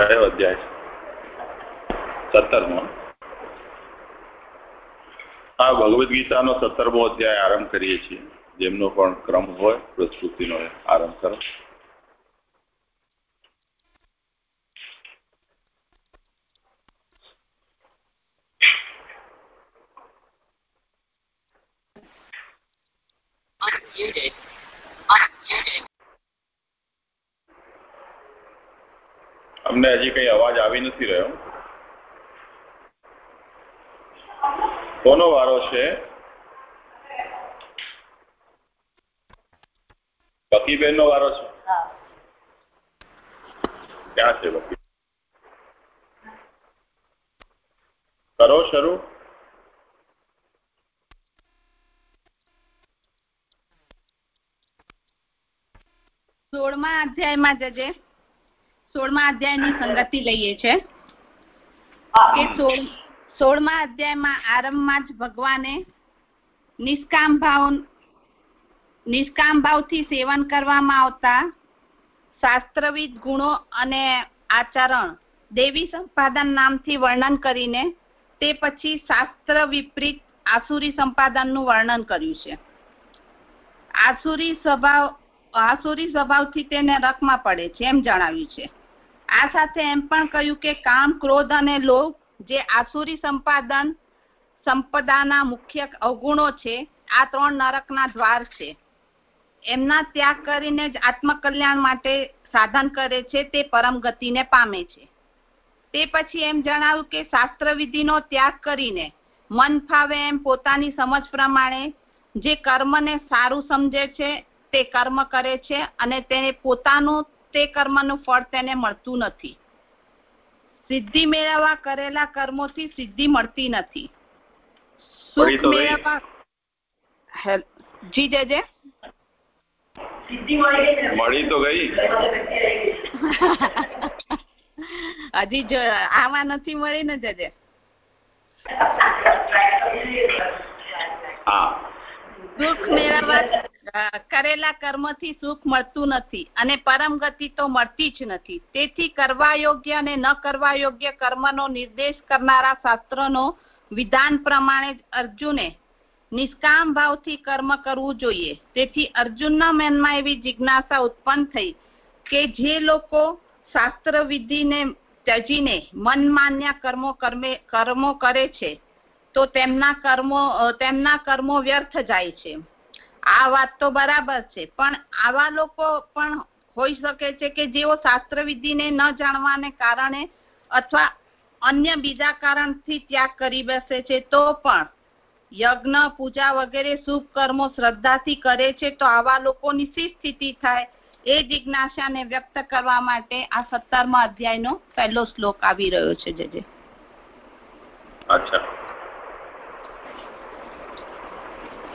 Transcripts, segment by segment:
કયો અધ્યાય સત્તરમો. આ ભગવદ્ ગીતાનો સત્તરમો અધ્યાય આરંભ કરીએ છીએ. જેમનો પણ ક્રમ હોય, પ્રસ્તુતિનો આરંભ કરો. અમને હજી કઈ અવાજ આવી નથી રહ્યો. કોનો વારો છે? બકીબેન નો વારો છે? ક્યાં છે બકી કરો શરૂ. સોળમા અધ્યાયમાં જજે. સોળમા અધ્યાયની સંગતિ લઈએ છે. કે સોળ સોળમા અધ્યાયમાં આરંભમાં જ ભગવાને નિષ્કામ ભાવ નિષ્કામ ભાવથી સેવન કરવામાં આવતા શાસ્ત્રવિદ ગુણો અને આચરણ દેવી સંપાદન નામથી વર્ણન કરીને તે પછી શાસ્ત્ર વિપરીત આસુરી સંપાદનનું વર્ણન કર્યું છે. આસુરી સ્વભાવ આસુરી સ્વભાવથી તેને રકમાં પડે છે એમ જણાવ્યું છે. આ સાથે એમ પણ કહ્યું કે કામ, ક્રોધ અને લોભ જે આસુરી સંપાદન સંપદાના મુખ્ય અવગુણો છે, આ ત્રણ નરકના દ્વાર છે. એમના ત્યાગ કરીને જ આત્મકલ્યાણ માટે સાધન કરે છે, તે પરમ ગતિને પામે છે. તે પછી એમ જણાવ્યું કે શાસ્ત્ર વિધિનો ત્યાગ કરીને મન ફાવે એમ પોતાની સમજ પ્રમાણે જે કર્મને સારું સમજે છે, તે કર્મ કરે છે અને તેને પોતાનું તે કર્મનું ફળ તેને મળતું નથી. સિદ્ધિ મેળવવા કરેલા કર્મોથી સિદ્ધિ મળતી નથી. સુખ મેળવવા જી જજે મળી તો ગઈ. હજી જો આમાં નથી મળી ને જજે સુખ મેળવવા કરેલા કર્મથી સુખ મળતું નથી અને પરમ ગતિ તો મળતી જ નથી. તેથી કરવા યોગ્ય અને ન કરવા યોગ્ય કર્મનો નિર્દેશ કરનારા શાસ્ત્રનો વિધાન પ્રમાણે અર્જુને નિષ્કામ ભાવથી કર્મ કરવું જોઈએ. તેથી અર્જુનના મનમાં એવી જિજ્ઞાસા ઉત્પન્ન થઈ કે જે લોકો શાસ્ત્ર વિધિને ત્યજીને મનમાન્ય કર્મો કર્મે, કર્મો કરે છે, તો તેમના કર્મો તેમના કર્મો વ્યર્થ જાય છે. આ વાત તો બરાબર છે. પણ આવા લોકો પણ હોઈ શકે છે કે જેઓ શાસ્ત્ર વિધિને ન જાણવાને કારણે અથવા અન્ય બીજા કારણથી ત્યાગ કરી બેસે છે તો પણ યજ્ઞ પૂજા વગેરે શુભ કર્મો શ્રદ્ધાથી કરે છે તો આવા લોકોની શી સ્થિતિ થાય એ જિજ્ઞાસાને વ્યક્ત કરવા માટે આ સત્તરમા અધ્યાયનો પહેલો શ્લોક આવી રહ્યો છે જજે.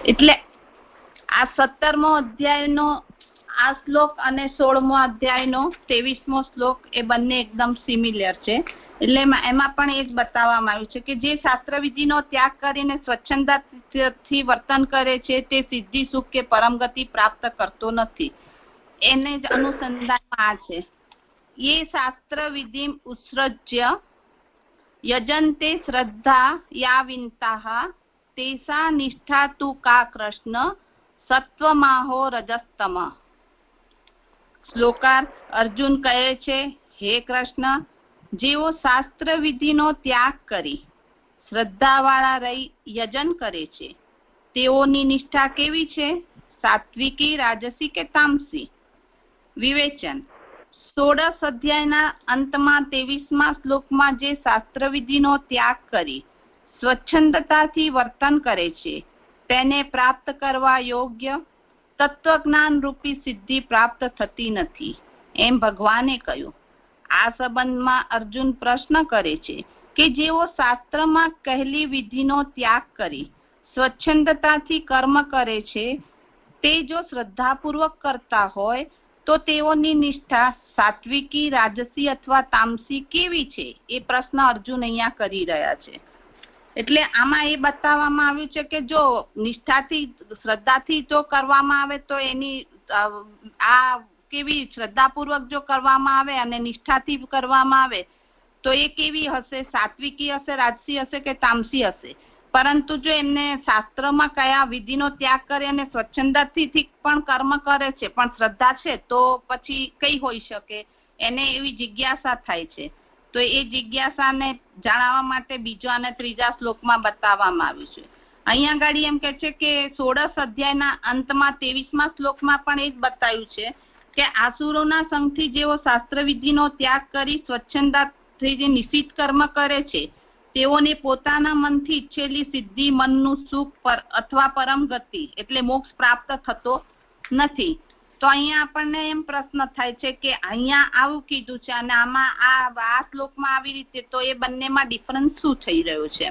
એટલે આ સત્તરમો અધ્યાયનો, આ શ્લોક અને સોળમો અધ્યાયનો, ત્રેવીસમો શ્લોક એ બંને એકદમ સિમિલર છે. એટલે એમાં પણ એ બતાવવામાં આવ્યું છે કે જે શાસ્ત્રવિધિનો ત્યાગ કરીને સ્વચ્છંદથી વર્તન કરે છે, તે સિદ્ધિ, સુખ કે પરમગતિ પ્રાપ્ત કરતો નથી. એને જ અનુસંધાનમાં આ છે. એ શાસ્ત્ર વિધિ ઉત્સૃજ્ય યજંતે શ્રદ્ધા યાવિંતા તેસા નિષ્ઠા તુ કા કૃષ્ણ સત્વમાહો રજસ્તમ. શ્લોકાર અર્જુન કહે છે, હે કૃષ્ણ, જેઓ શાસ્ત્ર વિધિનો ત્યાગ કરી શ્રદ્ધાવાળા રહી યજન કરે છે, તેઓની નિષ્ઠા કેવી છે? સાત્વિકી, રાજસી કે તામસી? વિવેચન. સોળસ અધ્યાયના અંતમાં તેવીસમા શ્લોકમાં જે શાસ્ત્ર વિધિનો ત્યાગ કરી સ્વચ્છંદતાથી વર્તન કરે છે તેને પ્રાપ્ત કરવા યોગ્ય તત્વજ્ઞાન રૂપી સિદ્ધિ પ્રાપ્ત થતી નથી. એમ ભગવાને કહ્યું. આ સંબંધમાં અર્જુન પ્રશ્ન કરે છે કે જેઓ શાસ્ત્રમાં કહેલી વિધિનો ત્યાગ કરી સ્વચ્છંદતાથી કર્મ કરે છે, તે જો શ્રદ્ધાપૂર્વક કરતા હોય, તો તેઓની નિષ્ઠા સાત્વિકી, રાજસી અથવા તામસી કેવી છે? એ પ્રશ્ન અર્જુન અહીંયા કરી રહ્યા છે. એટલે આમાં એ બતાવવામાં આવ્યું છે કે જો નિષ્ઠાથી, શ્રદ્ધાથી જો કરવામાં આવે તો એની આ કેવી શ્રદ્ધાપૂર્વક જો કરવામાં આવે અને નિષ્ઠાથી કરવામાં આવે, તો એ કેવી હશે? સાત્વિકી હશે, રાજસી હશે કે તામસી હશે? પરંતુ જો એમને શાસ્ત્રમાં કયા વિધિનો ત્યાગ કરે અને સ્વચ્છંદથી પણ કર્મ કરે છે, પણ શ્રદ્ધા છે, તો પછી કઈ હોઈ શકે? એને એવી જિજ્ઞાસા થાય છે. તો એ જિજ્ઞાસાને જાણવા માટે બીજો અને ત્રીજા શ્લોકમાં બતાવવામાં આવ્યું છે. અહીંયા આગળ એમ કે છે કે સોળસ અધ્યાયના અંતમાં તેવીસમા શ્લોકમાં પણ એ જ બતાવ્યું છે કે આસુરોના સંઘથી જેઓ શાસ્ત્રવિધિનો ત્યાગ કરી સ્વચ્છંદાથી જે નિશ્ચિત કર્મ કરે છે, તેઓને પોતાના મનથી ઈચ્છેલી સિદ્ધિ, મનનું સુખ પર અથવા પરમ ગતિ એટલે મોક્ષ પ્રાપ્ત થતો નથી. તો અહીંયા આપણને એમ પ્રશ્ન થાય છે કે અહીંયા આવું કીધું છે અને આમાં આ આ શ્લોકમાં આવી રીતે તો એ બંનેમાં ડિફરન્સ શું થઈ રહ્યો છે?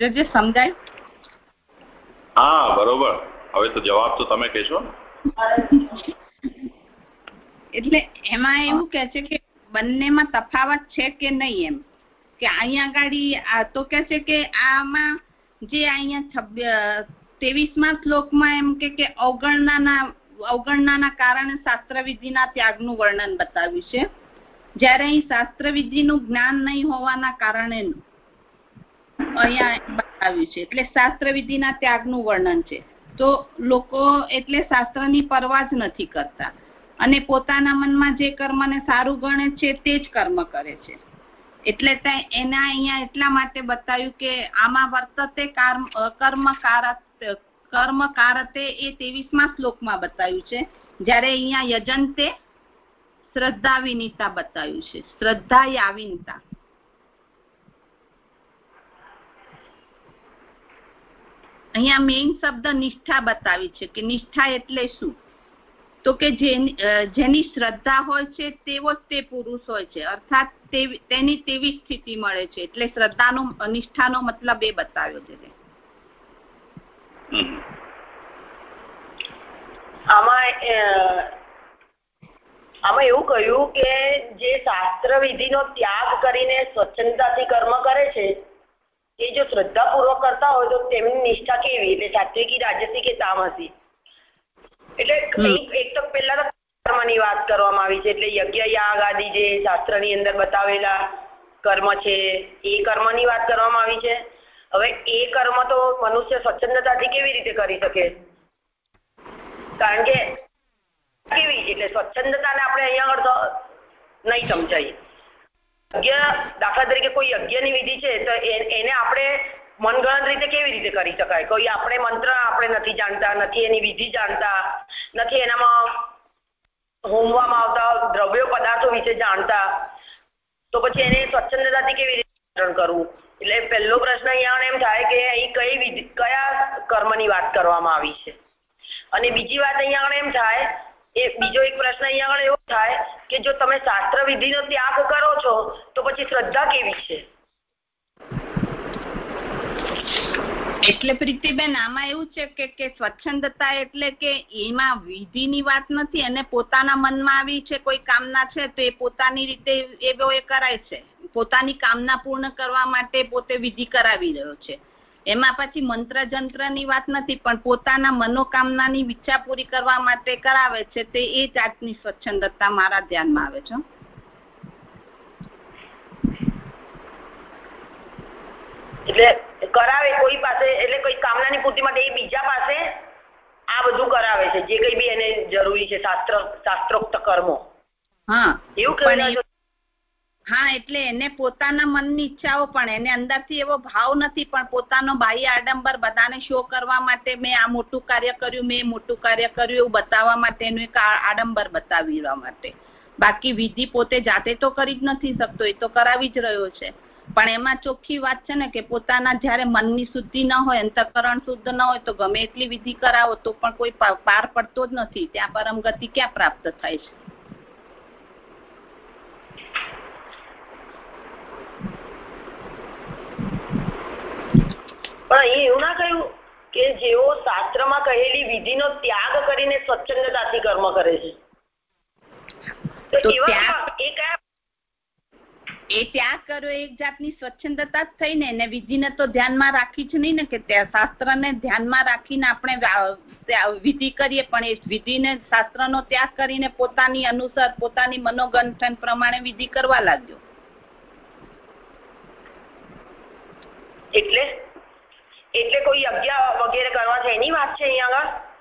જે સમજાય? હા બરોબર. હવે તો જવાબ તો તમે કહેશો. એટલે એમાં એવું કે છે કે બંનેમાં તફાવત છે કે નહીં એમ? કે અહીંયા આગળ તો કે છે કે આમાં જે અહીંયા ત્રેવીસમા શ્લોકમાં એમ કે કે અવગણનાના કારણે શાસ્ત્રવિધિના ત્યાગનું વર્ણન બતાવ્યું છે. જ્યારે અહીં શાસ્ત્રવિધિનું જ્ઞાન નહીં હોવાના કારણે અહીંયા બતાવ્યું છે. એટલે શાસ્ત્ર વિધિના ત્યાગનું વર્ણન છે. તો લોકો એટલે શાસ્ત્રની પરવા જ નથી કરતા. અને પોતાના મનમાં જે કર્મને સારું ગણે છે તે જ કર્મ કરે છે. એટલે એના અહીંયા એટલા માટે બતાવ્યું કે આમાં વર્તતે કર્મ કારત કર્મ કારતે એ તેવીસમા શ્લોકમાં બતાવ્યું છે. જ્યારે અહીંયા યજંતે શ્રદ્ધા વિનીતા બતાવ્યું છે. શ્રદ્ધા યાવિનતા અહીંયા મેઇન શબ્દ નિષ્ઠા બતાવી છે કે નિષ્ઠા એટલે શું? તો કે જેની શ્રદ્ધા હોય છે તેવો જ તે પુરુષ હોય છે. અર્થાત તેની તેવી સ્થિતિ મળે છે. એટલે શ્રદ્ધાનો, નિષ્ઠાનો મતલબ એ બતાવ્યો છે. આમાં આમાં એવું કહ્યું કે જે શાસ્ત્ર વિધિનો ત્યાગ કરીને સ્વચ્છંદતાથી કર્મ કરે છે એ જો શ્રદ્ધાપૂર્વક કરતા હોય તો તેમની નિષ્ઠા કેવી? એટલે સાત્વિકી રાજસી કે તામસી? એટલે એક તો પેલા તો કર્મની વાત કરવામાં આવી છે એટલે યજ્ઞ યાગ આદિ જે શાસ્ત્રની અંદર બતાવેલા કર્મ છે એ કર્મની વાત કરવામાં આવી છે. હવે એ કર્મ તો મનુષ્ય સ્વચ્છંદતાથી કેવી રીતે કરી શકે? કારણ કે કેવી એટલે સ્વચ્છંદતાને આપણે અહીંયા આગળ નહીં સમજાય યજ્ઞ દાખલા તરીકે કોઈ યજ્ઞની વિધિ છે, તો એને આપણે મનગણત રીતે કેવી રીતે કરી શકાય? કોઈ આપણે મંત્ર આપણે નથી જાણતા, નથી એની વિધિ જાણતા, નથી એનામાં હોમવામાં આવતા દ્રવ્યો પદાર્થો વિશે જાણતા, તો પછી એને સ્વચ્છંદતાથી કેવી રીતે કરવું? એટલે પહેલો પ્રશ્ન અહીંયા એમ થાય કે અહીં કઈ કયા કર્મની વાત કરવામાં આવી છે? અને બીજી વાત અહીંયા આગળ એમ થાય, એ બીજો એક પ્રશ્ન અહીંયા આગળ એવો થાય કે જો તમે શાસ્ત્ર વિધિનો ત્યાગ કરો છો, તો પછી શ્રદ્ધા કેવી છે? એટલે પ્રીતિબેન, આમાં એવું છે કે સ્વચ્છંદતા એટલે કે એમાં વિધિની વાત નથી અને પોતાના મનમાં આવી છે, કોઈ કામના છે, તો એ પોતાની રીતે એવો એ કરાય છે. પોતાની કામના પૂર્ણ કરવા માટે પોતે વિધિ કરાવી રહ્યો છે. એમાં પછી મંત્ર જંત્રની વાત નથી, પણ પોતાના મનોકામનાની ઈચ્છા પૂરી કરવા માટે કરાવે છે, તે એ જાતની સ્વચ્છંદતા મારા ધ્યાનમાં આવે છે. એટલે કરાવે કોઈ પાસે એટલે કોઈ કામનાની પૂર્તિ માટે એ બીજા પાસે આ બધું કરાવે છે. જે કઈ બી એને જરૂરી છે શાસ્ત્ર શાસ્ત્રોક્ત કર્મો. હા. એવું કહેવાય હા એટલે એને પોતાના મનની ઈચ્છાઓ પણ એને અંદરથી એવો ભાવ નથી પણ પોતાનો બાહ્ય આડંબર બધાને શો કરવા માટે મેં આ મોટું કાર્ય કર્યું મેં મોટું કાર્ય કર્યું એવું બતાવવા માટે એનું એક આડંબર બતાવવા માટે. બાકી વિધિ પોતે જાતે તો કરી જ નથી શકતો એ તો કરાવી જ રહ્યો છે. પણ એમાં ચોખ્ખી વાત છે ને કે પોતાના જ્યારે મનની શુદ્ધિ ન હોય અંતકરણ શુદ્ધ ન હોય તો ગમે એટલી વિધિ કરાવો તો પણ કોઈ પાર પડતો જ નથી. ત્યાં પરમ ગતિ ક્યાં પ્રાપ્ત થાય છે? પણ અહીં એવું ના કહ્યું કે જેઓ શાસ્ત્રમાં કહેલી વિધિનો ત્યાગ કરીને સ્વચ્છંદતાથી કર્મ કરે છે. તો તો ત્યાગ- એ કયા એ ત્યાગ કર્યો એક જાતની સ્વચ્છંદતા જ થઈ એને વિધિને તો ધ્યાનમાં રાખી જ નહીં ને કે શાસ્ત્રને ધ્યાનમાં રાખીને આપણે વિધિ કરીએ, પણ એ વિધિને, શાસ્ત્રનો ત્યાગ કરીને પોતાની અનુસાર, પોતાની મનોગંઠન પ્રમાણે વિધિ કરવા લાગ્યો. એટલે? એટલે કોઈ યજ્ઞ વગેરે કરવા છે એની વાત છે અહીંયા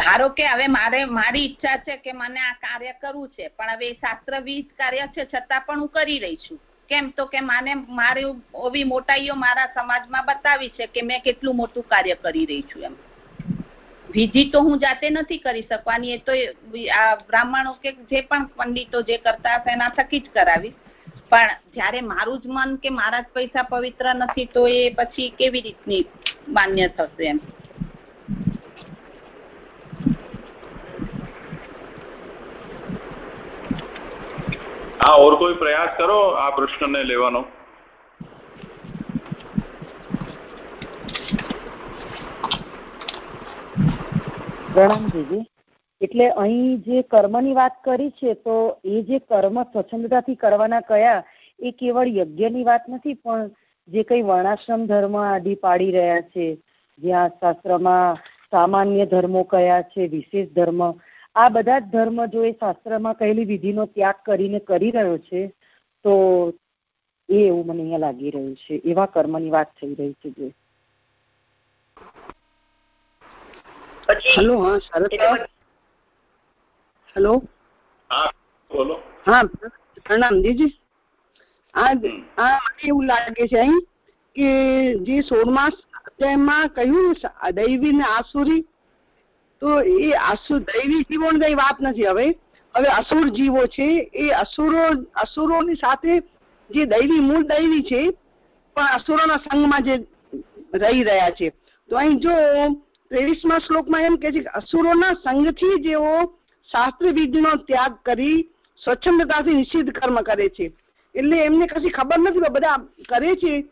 ધારો કે હવે મારે, મારી ઈચ્છા છે કે મને આ કાર્ય કરવું છે, પણ હવે શાસ્ત્રવિદ કાર્ય છે, છતાં પણ હું કરી રહી છું. કેમ તો કે માને, મારી ઓવી મોટાઈઓ મારા સમાજમાં બતાવી છે કે મેં કેટલું મોટું કાર્ય કરી રહી છું એમ. વિધિ તો હું જાતે નથી કરી શકવાની એ તો આ બ્રાહ્મણો કે જે પણ પંડિતો જે કરતા હશે એના થકી જ કરાવી પણ જ્યારે મારું જ મન કે મારા જ પૈસા પવિત્ર નથી, તો એ પછી કેવી રીતની માન્ય થશે એમ? હા ઓર કોઈ પ્રયાસ કરો, આ પ્રશ્નને લેવાનો. પ્રણામ એટલે અહીં જે કર્મની વાત કરી છે, તો એ જે કર્મ સ્વચ્છંદતાથી કરવાના કયા, એ કેવળ યજ્ઞની વાત નથી, પણ જે કંઈ વર્ણાશ્રમ ધર્મ આદિ પાડી રહ્યા છે જ્યાં શાસ્ત્રમાં સામાન્ય ધર્મો કયા છે, વિશેષ ધર્મ આ બધા જ ધર્મ જો એ શાસ્ત્રમાં કહેલી વિધિનો ત્યાગ કરીને કરી રહ્યો છે તો એ એવું મને અહીંયા લાગી રહ્યું છે. એવા કર્મની વાત થઈ રહી છે જે. પછી હેલો હા શરદ હેલો? હા બોલો. હા પ્રણામ દીજી આ આ મને એવું લાગે છે અહીં કે જે સોળમા અધ્યાયમાં કહ્યું દૈવી ને આસુરી તો એ અસુર દૈવી જીવોની કઈ વાત નથી હવે. હવે અસુર જીવો છે, એ અસુરો, અસુરોની સાથે જે દૈવી, મૂળ દૈવી છે, પણ અસુરોના સંગમાં જે રહી રહ્યા છે. તો અહીં જો ત્રેવીસમા શ્લોકમાં એમ કે છે કે અસુરોના સંગથી જેઓ શાસ્ત્ર વિધિનો ત્યાગ કરી સ્વચ્છંદતાથી નિષિદ્ધ કર્મ કરે છે. એટલે એમને કશી ખબર નથી બધા કરે છે.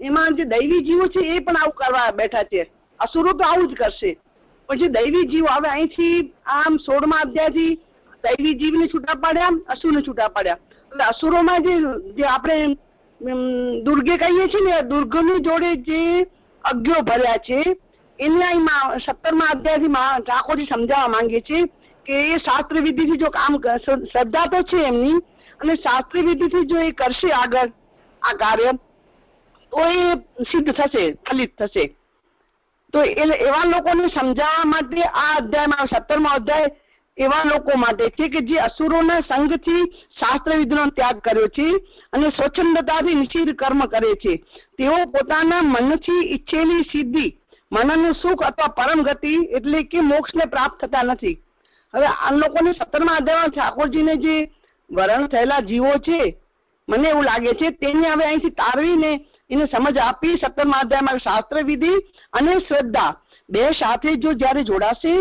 એમાં જે દૈવી જીવો છે, એ પણ આવું કરવા બેઠા છે. અસુરો તો આવું જ કરશે. પણ જે દૈવી જીવ હવે અહીંથી આમ સોળમા અધ્યાયથી દૈવી જીવને છૂટા પાડ્યા, અસુરને છૂટા પાડ્યા. એટલે અસુરોમાં જે જે આપણે દુર્ગે કહીએ છીએ ને, દુર્ગની જોડે જે અજ્ઞો ભર્યા છે એને અહીં સત્તરમાં અધ્યાયથી ઠાકોરજી સમજાવવા માંગે છે કે એ શાસ્ત્ર વિધિથી જો કામ શ્રદ્ધા તો છે એમની, અને શાસ્ત્ર વિધિથી જો એ કરશે આગળ, આ કાર્ય, તો એ સિદ્ધ થશે, ફલિત થશે. તો એવા લોકોને સમજાવવા માટે આ અધ્યાયમાં, સત્તરમો અધ્યાય, એવા લોકો માટે છે કે જે અસુરોના સંઘથી શાસ્ત્ર વિધિનો ત્યાગ કર્યો છે અને સ્વચ્છંદતાથી નિશ્ચિત કર્મ કરે છે. તેઓ પોતાના મનથી ઈચ્છેલી સિદ્ધિ, મનનું સુખ અથવા પરમ ગતિ એટલે કે મોક્ષને પ્રાપ્ત થતા નથી. હવે આ લોકોને સત્તરમા અધ્યાયમાં ઠાકોરજીને જે વરણ થયેલા જીવો છે, મને એવું લાગે છે, તેને હવે અહીંથી તારવીને એને સમજ આપી સત્તરમા અધ્યાયમાં શાસ્ત્ર વિધિ અને શ્રદ્ધા. બે સાથે જો જ્યારે જોડાશે,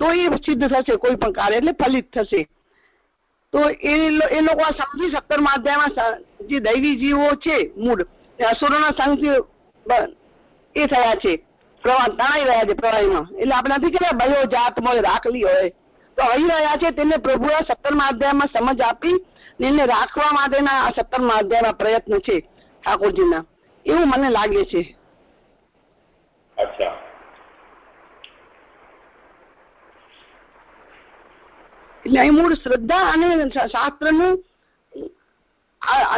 તો એ સિદ્ધ થશે, કોઈ પણ કાર્ય, એટલે ફલિત થશે. તો એ એ લોકો આ સમજી સત્તરમા અધ્યાયમાં જે દૈવી જીવો છે, મૂળ અસુરોના સંઘ એ થયા છે. પ્રવાહ તણાઈ રહ્યા છે પ્રવાહીમાં. એટલે આપણે નથી કે ભયો જાત મોય રાખલી હોય. તો અહીં રહ્યા છે તેને પ્રભુએ સત્તરમા અધ્યાયમાં સમજ આપી એને રાખવા માટેના આ સત્તરમા અધ્યાયના પ્રયત્ન છે ઠાકોરજીના. એવું મને લાગે છે. અચ્છા. એટલે અહીં મૂળ શ્રદ્ધા અને શાસ્ત્રનું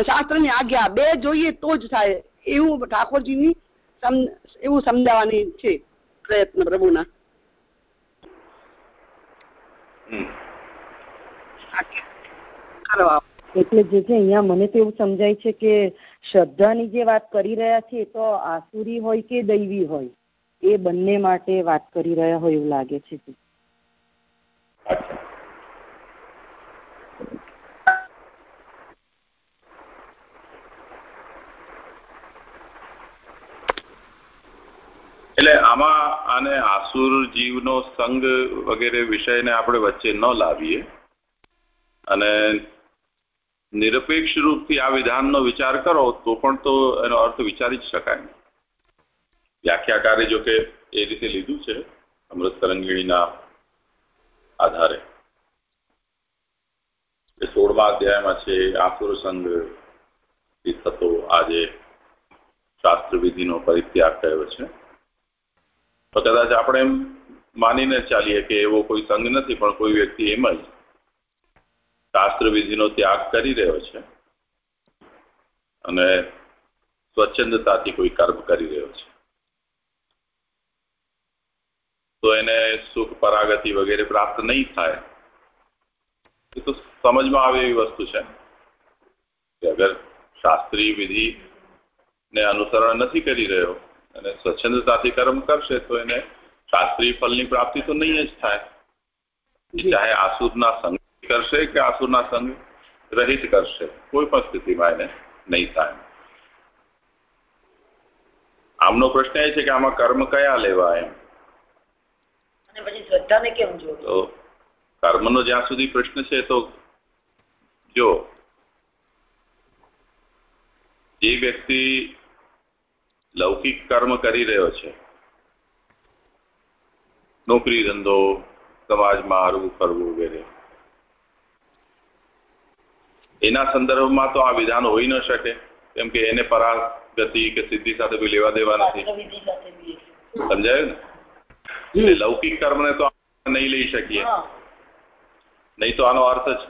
શાસ્ત્રની આજ્ઞા બે જોઈએ તો જ થાય. એવું ઠાકોરજીની એવું સમજાવવાની છે પ્રયત્ન પ્રભુના. એટલે જે છે અહીંયા મને તો એવું સમજાય છે કે શ્રદ્ધાની જે વાત કરી રહ્યા છીએ, તો આસુરી હોય કે દૈવી હોય, એ બંને માટે વાત કરી રહ્યા હોય એવું લાગે છે. એટલે આમાં આને આસુર જીવનો સંગ વગેરે વિષયને આપણે વચ્ચે ન લાવીએ. અને નિરપેક્ષ રૂપથી આ વિધાનનો વિચાર કરો, તો પણ તો એનો અર્થ વિચારી જ શકાય વ્યાખ્યાકારે જો કે એ રીતે લીધું છે, અમૃત તરંગીણીના આધારે. એ સોળમા અધ્યાયમાં છે, આસુર સંઘ થતો આજે શાસ્ત્ર વિધિનો પરિત્યાગ કયો છે. તો કદાચ આપણે એમ માનીને ચાલીએ કે એવો કોઈ સંઘ નથી, પણ કોઈ વ્યક્તિ એમ જ શાસ્ત્ર વિધિનો ત્યાગ કરી રહ્યો છે અને સ્વચ્છંદતાથી કોઈ કર્મ કરી રહ્યો છે. તો એને સુખ પરાગતિ વગેરે પ્રાપ્ત નહીં થાય એ તો સમજમાં આવે એવી વસ્તુ છે કે અગર શાસ્ત્રીય વિધિ ને અનુસરણ નથી કરી રહ્યો અને સ્વચ્છંદતાથી કર્મ કરશે તો એને શાસ્ત્રીય ફલની પ્રાપ્તિ તો નહીં જ થાય. ચાહે આસુદના સંગ કરશે કે આસુરના સંગ રહિત કરશે? કોઈ પણ સ્થિતિમાં એને નહીં થાય. આમનો પ્રશ્ન એ છે કે આમાં કર્મ કયા લેવા એમ? તો કર્મનો જ્યાં સુધી પ્રશ્ન છે તો જો જે વ્યક્તિ લૌકિક કર્મ કરી રહ્યો છે નોકરી ધંધો સમાજમાં હરવું ફરવું વગેરે એના સંદર્ભમાં તો આ વિધાન હોઈ ન શકે કેમ કે એને પરાગતિ કે સિદ્ધિ સાથે કોઈ લેવા દેવા નથી. સમજાયું ને? એટલે લૌકિક કર્મને તો નહીં લઈ શકીએ. નહીં તો આનો અર્થ જ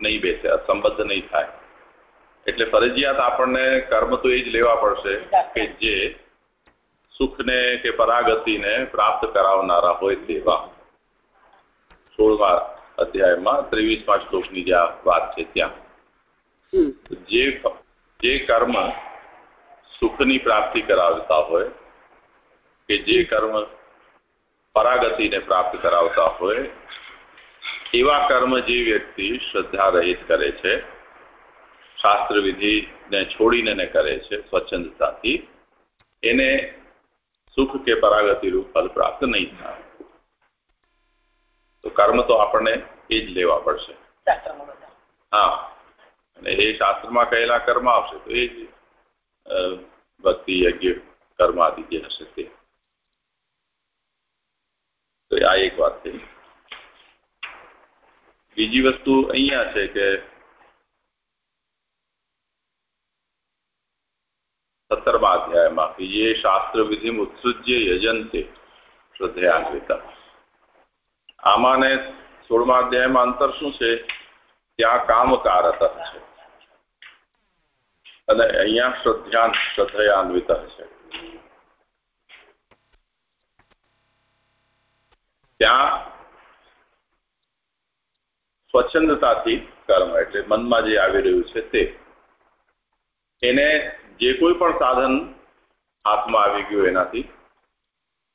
નહીં બેસે સંબદ્ધ નહીં થાય. એટલે ફરજિયાત આપણને કર્મ તો એ જ લેવા પડશે કે જે સુખને કે પરાગતિને પ્રાપ્ત કરાવનારા હોય તેવા. સોળમા અધ્યાયમાં ત્રેવીસમા શ્લોકની જે વાત છે ત્યાં. જે જે કર્મ સુખની પ્રાપ્તિ કરાવતા હોય કે જે કર્મ પરાગતિને પ્રાપ્ત કરાવતા હોય એવા કર્મ જે વ્યક્તિ શ્રદ્ધા રહિત કરે છે શાસ્ત્ર વિધિને છોડીને કરે છે સ્વચ્છંદતાથી એને સુખ કે પરાગતિરૂપ ફલ પ્રાપ્ત નહીં થાય. તો કર્મ તો આપણને એ જ લેવા પડશે. હા. અને એ શાસ્ત્રમાં કહેલા કર્મ આવશે તો એ જ અ, ભક્તિ યજ્ઞ કર્મ આદિ જે હશે તે. તો આ એક વાત થઈ બીજી વસ્તુ અહીંયા છે કે સત્તરમા અધ્યાયમાં કે જે શાસ્ત્ર વિધિ ઉત્સૃજ્ય યજંતે શ્રદ્ધયાન્વિતા. આમાં ને સોળમા અધ્યાયમાં અંતર શું છે? ત્યાં કામકારક છે. અને અહીંયા શ્રદ્ધાન, શ્રદ્ધયાન્વિત છે. ત્યાં સ્વચ્છંદતાથી કર્મ, એટલે મનમાં જે આવી રહ્યું છે તે. એને જે કોઈ પણ સાધન હાથમાં આવી ગયું એનાથી,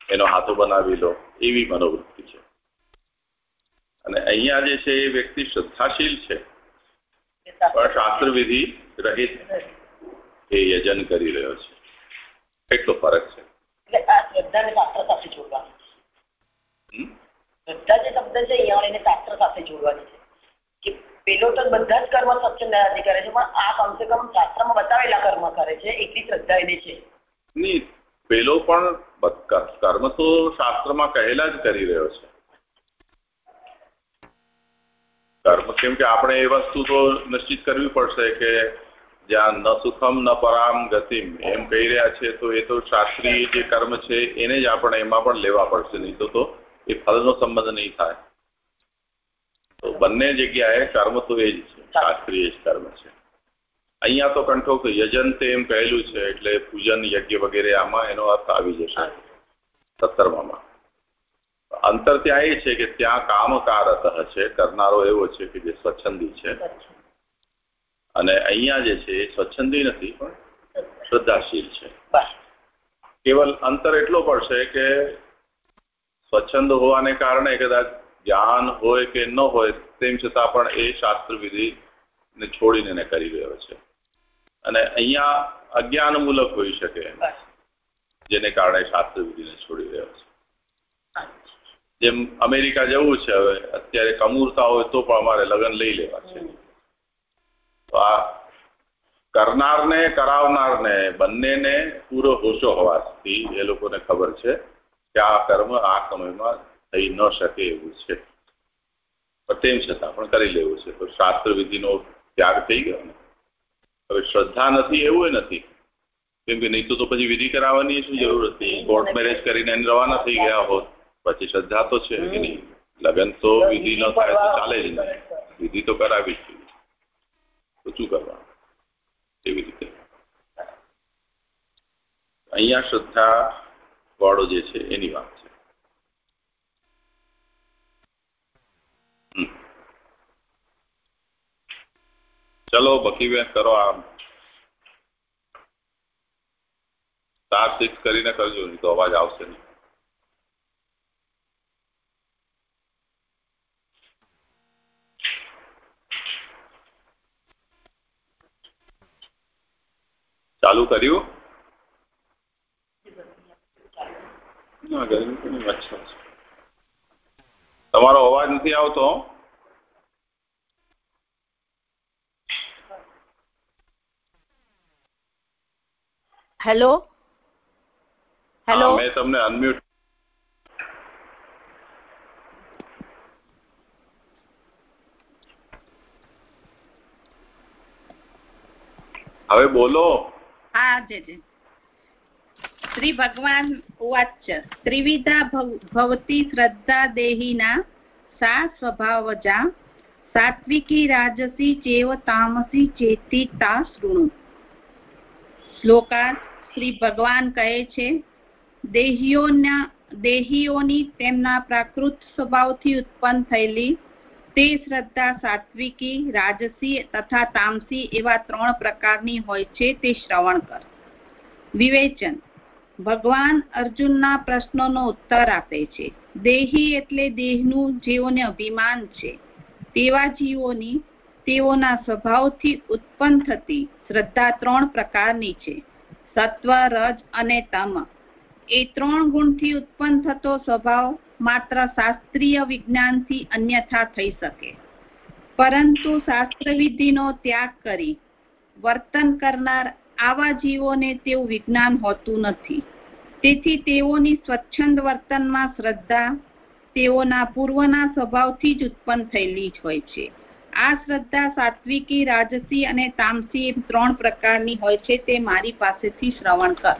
એનો હાથો બનાવી લો, એવી મનોવૃત્તિ. અને અહીંયા જે છે એ વ્યક્તિ શ્રદ્ધાશીલ છે. પણ શાસ્ત્ર વિધિ રહિત એ યજન કરી રહ્યો છે. એટલો ફરક છે. શ્રદ્ધા જે શબ્દ છે અહીંયા એને શાસ્ત્ર સાથે જોડવાની છે. કે પેલો તો બધા જ કર્મ સ્વચ્છંદાથી કરે છે પણ આ કમસે કમ શાસ્ત્રમાં બતાવેલા કર્મ કરે છે એટલી શ્રદ્ધા એને છે. નહીં પેલો પણ કર્મ તો શાસ્ત્રમાં કહેલા જ કરી રહ્યો છે. કર્મ કેમ કે આપણે એ વસ્તુ તો નિશ્ચિત કરવી પડશે કે જ્યાં ન સુખમ, ન પરામ, ગતિમ એમ કહી રહ્યા છે, તો એ તો શાસ્ત્રીય જે કર્મ છે એને જ આપણે એમાં પણ લેવા પડશે, નહીં તો એ ફલનો સંબંધ નહીં થાય. તો બંને જગ્યાએ કર્મ તો એ જ છે, શાસ્ત્રીય જ કર્મ છે. અહીંયા તો કંઠોક યજન તે એમ કહેલું છે, એટલે પૂજન યજ્ઞ વગેરે આમાં એનો અર્થ આવી જશે. સત્તરમામાં. અંતર ત્યાં એ છે કે ત્યાં કામકારત છે. કરનારો એવો છે કે જે સ્વચ્છંદી છે. અને અહીંયા જે છે એ સ્વચ્છંદી નથી પણ શ્રદ્ધાશીલ છે. કેવલ અંતર એટલો પડશે કે સ્વચ્છંદ હોવાને કારણે કદાચ જ્ઞાન હોય કે ન હોય તેમ છતાં પણ એ શાસ્ત્રવિધિને છોડીને એને કરી રહ્યો છે. અને અહીંયા અજ્ઞાનમૂલક હોઈ શકે જેને કારણે શાસ્ત્રવિધિને છોડી રહ્યો છે. જેમ અમેરિકા જવું છે હવે, અત્યારે કમૂરતા હોય તો પણ અમારે લગ્ન લઈ લેવા છે. તો આ કરનારને, કરાવનારને, બંનેને પૂરો હોશો હોવાથી એ લોકોને ખબર છે કે આ કર્મ આ સમયમાં થઈ ન શકે એવું છે. પણ તેમ છતાં પણ કરી લેવું છે. તો શાસ્ત્ર વિધિનો ત્યાગ થઈ ગયો ને. હવે શ્રદ્ધા નથી, એવું નથી. કેમ કે નહીં તો પછી વિધિ કરાવવાની શું જરૂર હતી? કોર્ટ મેરેજ કરીને એને રવાના થઈ ગયા હોત. પછી શ્રદ્ધા તો છે કે નહીં? લગ્ન તો વિધિ ન થાય તો ચાલે જ નહીં. વિધિ તો કરાવી જ. જોઈએ તો શું કરવાનું? એવી રીતે? અહીંયા શ્રદ્ધા વાળો જે છે એની વાત છે. ચલો બકીબેન કરો આમ. સ્ટાર સિક્સ કરીને કરજો નહીં તો અવાજ આવશે નહીં. ચાલુ કર્યું? તમારો અવાજ નથી આવતો. હેલો? હેલો? મેં તમને અનમ્યુટ હવે બોલો. હા જે શ્રી ભગવાન ઉવાચ, ત્રિવિધા ભવતી શ્રદ્ધા દેહીના સા સ્વભાવજા, સાત્વિકી રાજસી ચેવ તામસી ચેતી તા શૃણુ. શ્લોકા શ્રી ભગવાન કહે છે, દેહીઓના, દેહીઓની તેમના પ્રાકૃત સ્વભાવથી ઉત્પન્ન થયેલી તે શ્રદ્ધા સાત્વિકી, રાજસી તથા તામસી એવા ત્રણ પ્રકારની હોય છે તે શ્રવણ કર. વિવેચન. ભગવાન અર્જુનના પ્રશ્નોનો ઉત્તર આપે છે. દેહી એટલે દેહનું જેઓને અભિમાન છે. તેવા જીવોની તેઓના સ્વભાવથી ઉત્પન્ન થતી શ્રદ્ધા ત્રણ પ્રકારની છે. સત્વ, રજ અને તમ. એ ત્રણ ગુણથી ઉત્પન્ન થતો સ્વભાવ માત્ર શાસ્ત્રીય વિજ્ઞાનથી અન્યથા થઈ શકે. પરંતુ શાસ્ત્રવિધિનો ત્યાગ કરી વર્તન કરનાર આવા જીવોને તેવું વિજ્ઞાન હોતું નથી. તેથી તેઓની સ્વચ્છંદ વર્તનમાં શ્રદ્ધા તેઓના પૂર્વના સ્વભાવથી જ ઉત્પન્ન થયેલી જ હોય છે. આ શ્રદ્ધા સાત્વિકી, રાજસી અને તામસી એમ ત્રણ પ્રકારની હોય છે તે મારી પાસેથી શ્રવણ કર.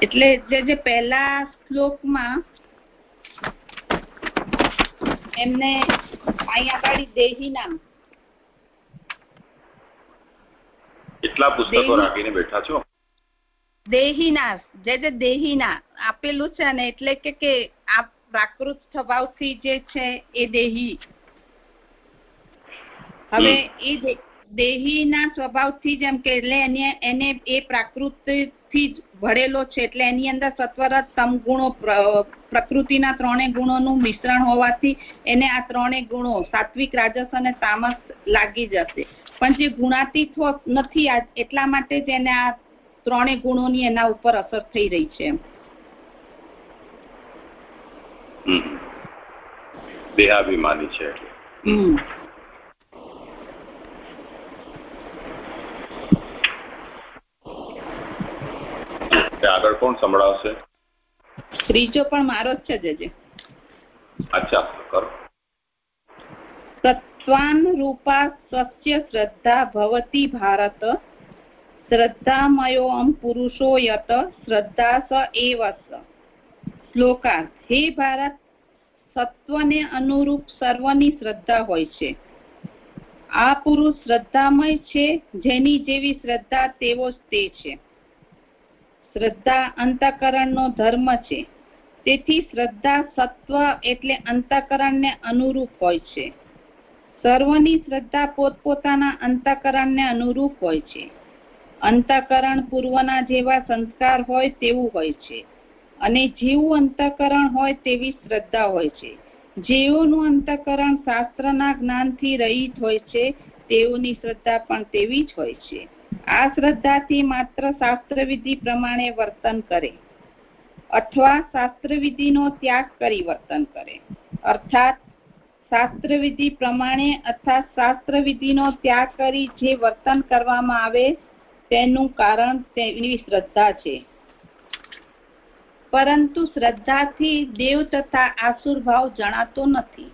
એટલે જે જે પહેલા શ્લોકમાં એમને અહીંયા આગળ દેહી નામ કેટલા પુસ્તકો રાખીને બેઠા છો? દેહીના જે જે દેહીના આપેલું છે ને એટલે કે કે આ પ્રાકૃત સ્વભાવથી જે છે એ દેહી. હવે એ દેહીના સ્વભાવથી જેમ કે એટલે એને એને એ પ્રાકૃતથી જ ભરેલો છે એટલે એની અંદર સત્વર તમ ગુણો પ્રકૃતિના ત્રણેય ગુણોનું મિશ્રણ હોવાથી એને આ ત્રણેય ગુણો સાત્વિક રાજસ અને તામસ લાગી જશે. પણ જે ગુણાતીત નથી એટલા માટે જ એને આ ત્રણેય ગુણોની એના ઉપર અસર થઈ રહી છે. દેહાભિમાની છે આગળ કોણ સંભળાવશે? ત્રીજો પણ મારો જ છે જજે. અચ્છા કરો. તત્વાનુરૂપા સ્વસ્ય શ્રદ્ધા ભવતી ભારત. શ્રદ્ધામયોમ પુરુષો યત શ્રદ્ધા સ એવસ. શ્લોકાર્થ હે ભારત સત્વને અનુરૂપ સર્વની શ્રદ્ધા હોય છે. આ પુરુષ શ્રદ્ધામય છે જેની જેવી શ્રદ્ધા તેવો જ તે છે. શ્રદ્ધા અંતકરણનો ધર્મ છે. તેથી શ્રદ્ધા સત્વ એટલે અંતકરણને અનુરૂપ હોય છે. સર્વની શ્રદ્ધા પોતપોતાના અંતકરણને અનુરૂપ હોય છે. અંતકરણ પૂર્વના જેવા સંસ્કાર હોય તેવું હોય છે. અને જેવું અંતકરણ હોય તેવી શ્રદ્ધા હોય છે. જેઓનું અંતકરણ શાસ્ત્રના જ્ઞાનથી રહિત હોય છે, તેઓની શ્રદ્ધા પણ તેવી જ હોય છે. આ શ્રદ્ધાથી માત્ર શાસ્ત્રવિધિ પ્રમાણે વર્તન કરે. અથવા શાસ્ત્રવિધિનો ત્યાગ કરી વર્તન કરે. અર્થાત, શાસ્ત્રવિધિ પ્રમાણે અથવા શાસ્ત્રવિધિનો ત્યાગ કરી જે વર્તન કરવામાં આવે, તેનું કારણ તેની શ્રદ્ધા છે. પરંતુ શ્રદ્ધાથી દેવ તથા આસુર ભાવ જણાતો નથી.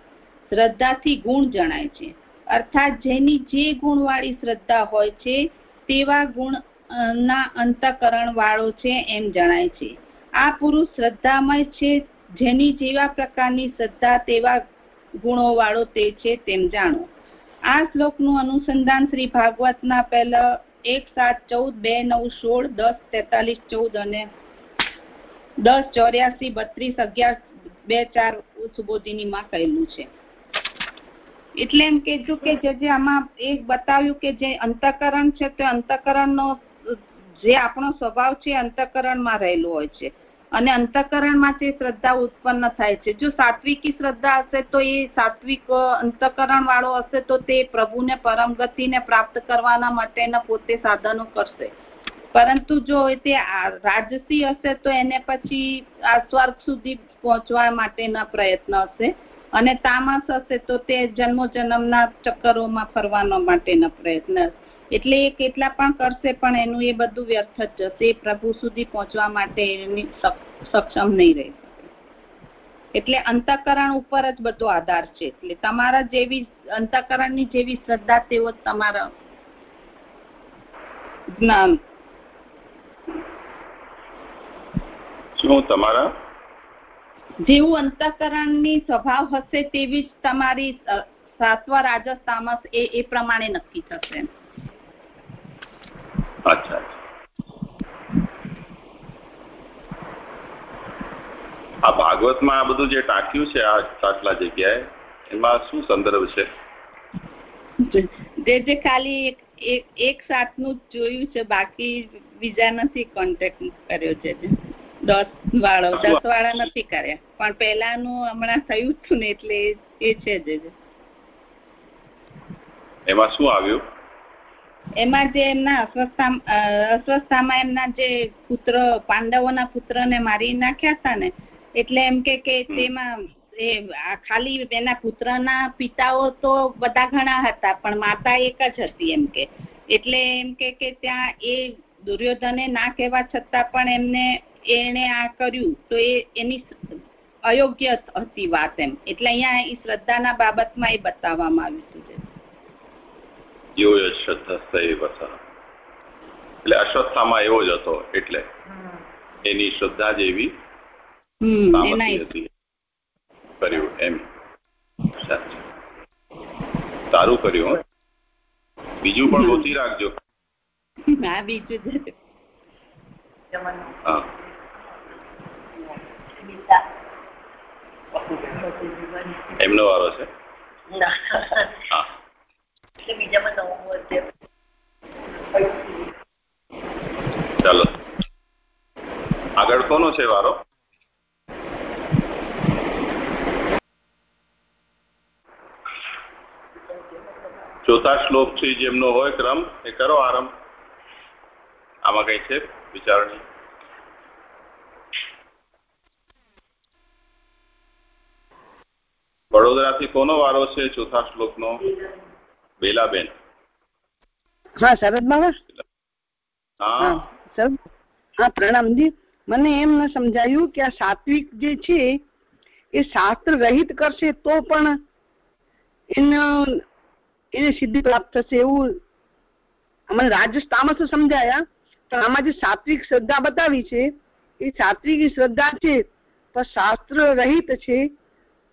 શ્રદ્ધાથી ગુણ જણાય છે. અર્થાત, જેની જે ગુણવાળી શ્રદ્ધા હોય છે તેવા ગુણ ના અંતકરણ વાળો છે એમ જણાય છે. આ પુરુષ શ્રદ્ધામય છે, જેની જેવા પ્રકારની શ્રદ્ધા તેવા ગુણો વાળો તે છે તેમ જાણો. આ શ્લોકનું અનુસંધાન શ્રી ભાગવતના પહેલા એક સાત ચૌદ બે નવ સોળ દસ તેતાલીસ ચૌદ અને દસ ચોર્યાસી બત્રીસ અગિયાર બે ચાર સુબોધિનીમાં કહેલું છે. એટલે એમ કીધું કે જે જે આમાં એક બતાવ્યું કે જે અંતકરણ છે તે અંતકરણનો, જે આપણો સ્વભાવ છે અંતકરણમાં રહેલો હોય છે. અને અંતકરણમાં જે શ્રદ્ધા ઉત્પન્ન થાય છે. જો સાત્વિકી શ્રદ્ધા હશે તો એ સાત્વિક અંતકરણ વાળો હશે તો તે પ્રભુને પરમ ગતિને પ્રાપ્ત કરવાના માટેના પોતે સાધનો કરશે. પરંતુ જો તે રાજસી હશે તો એને પછી આ સ્વર્ગ સુધી પહોંચવા માટેના પ્રયત્ન હશે. અને તામસ હશે તો તે જન્મો જન્મના ચક્કરોમાં ફરવાનો માટેના પ્રયત્ન. એટલે એ કેટલા પણ કરશે પણ એનું એ બધું વ્યર્થ જ જશે. પ્રભુ સુધી પહોંચવા માટે એની સક્ષમ નહીં રહે એટલે અંતકરણ ઉપર જ બધો આધાર છે. એટલે તમારા જેવી અંતકરણની જેવી શ્રદ્ધા તેવો તમારા જ્ઞાન. શું, તમારા? જેવું અંતકરણની સ્વભાવ હશે તેવી જ તમારી સાત્વ રાજસ તામસ એ એ પ્રમાણે નક્કી થશે. અચ્છા આ ભાગવતમાં આ બધું જે ટાંક્યું છે આ આટલા જગ્યાએ એમાં શું સંદર્ભ છે? જે જે ખાલી એક એક સાથનું જોયું છે બાકી બીજા નથી કોન્ટેક્ટ કર્યો છે દસ વાળો દસ વાળા નથી કર્યા. પણ પહેલાનું હમણાં થયું ને એટલે એ છે જ એમાં શું આવ્યું? એમાં જે એમના અસ્વસ્થા અસ્વસ્થામાં એમના જે પુત્ર પાંડવોના પુત્રને મારી નાખ્યા હતા ને એટલે એમ કે કે તેમાં એ ખાલી એના પુત્રના પિતાઓ તો બધા ઘણા હતા પણ માતા એક જ હતી એમ કે. એટલે એમ કે કે ત્યાં એ દુર્યોધને ના કહેવા છતાં પણ એમને એને આ કર્યું તો એ એની અયોગ્ય હતી વાત એમ. એટલે અહીંયા એ શ્રદ્ધાના બાબતમાં એ બતાવવામાં આવ્યું હતું એવો જ શ્રદ્ધસ્થ એટલે અશ્વત્થામાં એવો જ હતો એટલે એની શ્રદ્ધા જેવી કર્યું એમ. સારું કર્યું બીજું પણ ગોતી રાખજો. હા બીજું હા. એમનો વારો છે? ચાલો. આગળ કોનો છે વારો? ચોથા શ્લોકથી જેમનો હોય ક્રમ એ કરો આરંભ. આમાં કઈ છે વિચારણી? વડોદરાથી કોનો વારો છે ચોથા શ્લોકનો? બેલાબેન હા શરદ બાબા હા. સર હા પ્રણામજી મને એમ ન સમજાયું કે આ સાત્વિક જે છે એ શાસ્ત્ર રહિત કરશે તો પણ એનો એને સિદ્ધિ પ્રાપ્ત થશે એવું મને રાજસ્થામસ સમજાયા પણ આમાં જે સાત્વિક શ્રદ્ધા બતાવી છે એ સાત્વિક શ્રદ્ધા છે પણ શાસ્ત્ર રહિત છે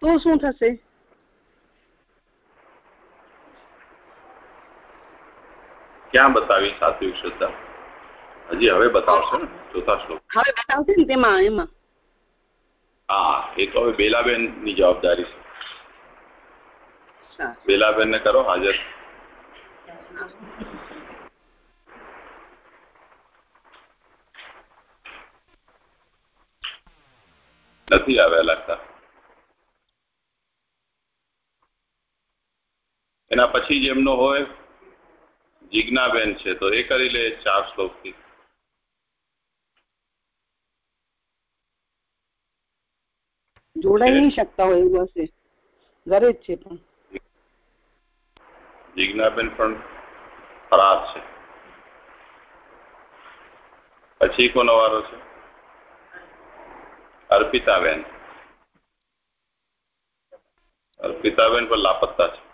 તો શું થશે ક્યાં બતાવી સાત્વિક શ્રદ્ધા હજી હવે બતાવશો ને? ચોથા શ્લોક હવે બતાવશે ને તેમાં એમાં. હા એ તો હવે બેલાબેનની જવાબદારી છે. બેલાબેન ને કરો હાજર. નથી આવ્યા લાગતા. એના પછી જેમનો હોય જિજ્ઞાબેન છે તો એ કરી લે ચાર શ્લોકથી જોડાઈ નહીં શકતા હોય એવું હશે. ઘરે જ છે પણ. જિજ્ઞાબેન પણ ફરાર છે. પછી કોનો વારો છે? અર્પિતાબેન. અર્પિતાબેન પણ લાપત્તા છે.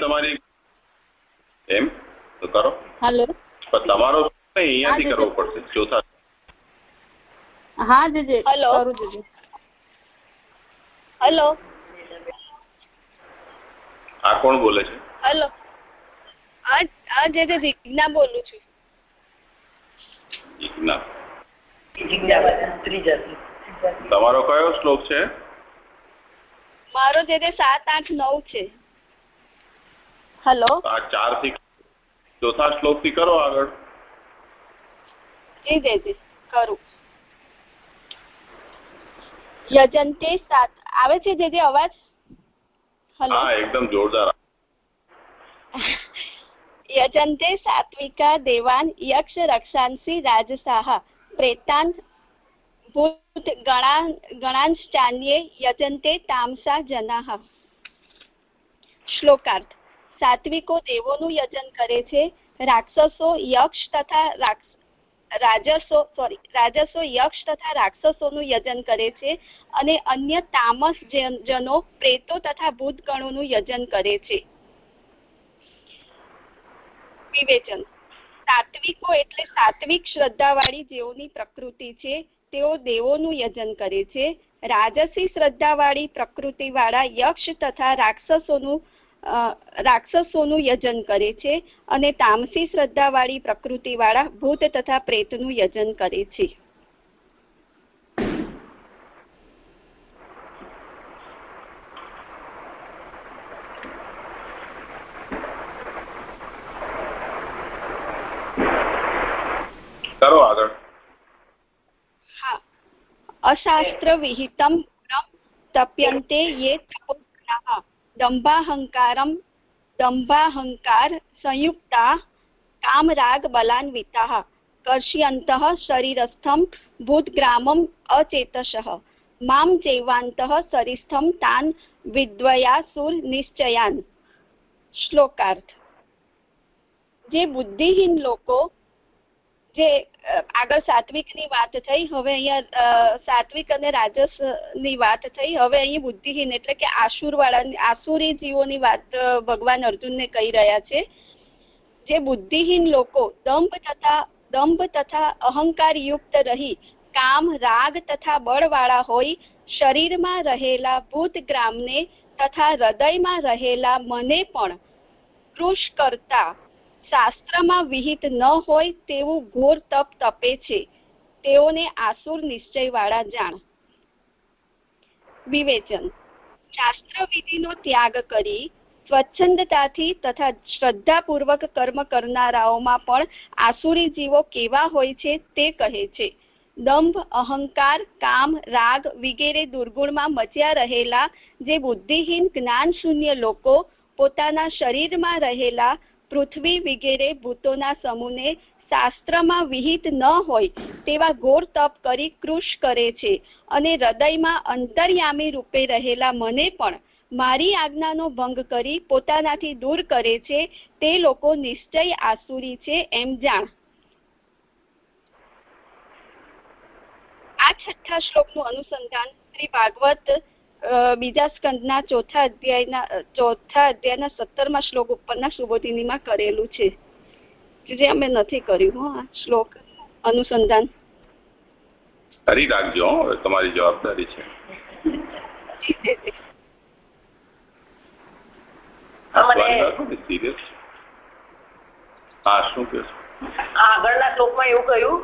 તમારી એમ? તો કરો હેલો તમારો અહીંયાથી કરવો પડશે. ચોથા. હા જીજી. Hello. કરું જીજી. હેલો. આ કોણ બોલે છે? હેલો. આ આ જે જે બોલું છું. જીજ્ઞા ત્રીજા તમારો કયો શ્લોક છે? મારો જે તે સાત આઠ નવ છે. હેલો? આ ચારથી ચોથા શ્લોકથી કરો આગળ. જી જી જી કરું. યજંતે સાત. આવે છે જે જે અવાજ? હેલો? હા એકદમ જોરદાર. યજંતે સાત્વિકા દેવાન યક્ષ રક્ષાંસી રાજસાહ પ્રેતાન ભૂત ગણા ગણાંશ્ચાન્યે યજંતે તામસા જનાહ. શ્લોકાર્થ. સાત્વિકો દેવોનું યજન કરે છે. રાક્ષસો યક્ષ તથા રાજસો સોરી રાજસો યક્ષ તથા રાક્ષસોનું યજન કરે છે અને અન્ય તામસ જનો, પ્રેતો તથા ભૂતગણોનું યજન કરે છે. વિવેચન. સાત્વિકો એટલે સાત્વિક શ્રદ્ધાવાળી જેઓની પ્રકૃતિ છે. તેઓ દેવોનું યજન કરે છે. રાજસી શ્રદ્ધાવાળી પ્રકૃતિવાળા યક્ષ તથા રાક્ષસોનું રાક્ષસોનું યજન કરે છે અને તામસી શ્રદ્ધાવાળી પ્રકૃતિવાળા ભૂત તથા પ્રેતનું યજન કરે છે. अशास्त्रविहितं पुरं तप्यन्ते ये तपोगुणाः दम्भाहङ्कारं दम्बाहङ्कार संयुक्ता कामरागबलान्विताः। कर्षयन्तः शरीरस्थं भूतग्रामम् अचेतसः। माँ जैवान्तः सरिस्थं तान् विद्वयासुरनिश्चयान् श्लोकार्थ। जे बुद्धिहीन लोको જે આગળ સાત્વિકની વાત થઈ, હવે અહીંયા સાત્વિક અને રાજસની વાત થઈ, હવે અહીં બુદ્ધિહીન, એટલે કે આસુર વાળા આસુરી જીવોની વાત ભગવાન અર્જુનને કહી રહ્યા છે. જે બુદ્ધિહીન લોકો દંભ તથા દંભ તથા અહંકાર યુક્ત રહી, કામ, રાગ તથા બળવાળા હોય, શરીરમાં રહેલા ભૂતગ્રામને તથા હૃદયમાં રહેલા મને પણ કૃષ કરતા શાસ્ત્રમાં વિહિત ન હોય તેવું ઘોર તપ તપે છે. તેઓને આસુર નિશ્ચયવાળા જાણ. વિવેચન. શાસ્ત્ર વિધિનો ત્યાગ કરી સ્વચ્છંદતાથી તથા શ્રદ્ધાપૂર્વક કર્મ કરનારાઓમાં પણ આસુરી જીવો કેવા હોય છે તે કહે છે. દંભ, અહંકાર, કામ, રાગ વગેરે દુર્ગુણમાં મચ્યા રહેલા જે બુદ્ધિહીન જ્ઞાન શૂન્ય લોકો પોતાના શરીરમાં રહેલા પૃથ્વી વગેરે ભૂતોના સમૂહને શાસ્ત્રમાં વિહિત ન હોય તેવા ઘોર તપ કરી કૃષ કરે છે અને હૃદયમાં અંતર્યામી રૂપે રહેલા મને પણ મારી આજ્ઞાનો ભંગ કરી પોતાનાથી દૂર કરે છે, તે લોકો નિશ્ચય આસુરી છે એમ જાણ. આ છઠ્ઠા શ્લોકનું અનુસંધાન શ્રી ભાગવત બીજા સ્કંદના ચોથા અધ્યાયના ચોથા અધ્યાયના સત્તરમાં શ્લોક ઉપરના સુબોધિનીમાં કરેલું છે. જે અમે નથી કર્યું હો આ શ્લોક અનુસંધાન. કરી રાખજો તમારી જવાબદારી છો? આગળના શ્લોકમાં એવું કહ્યું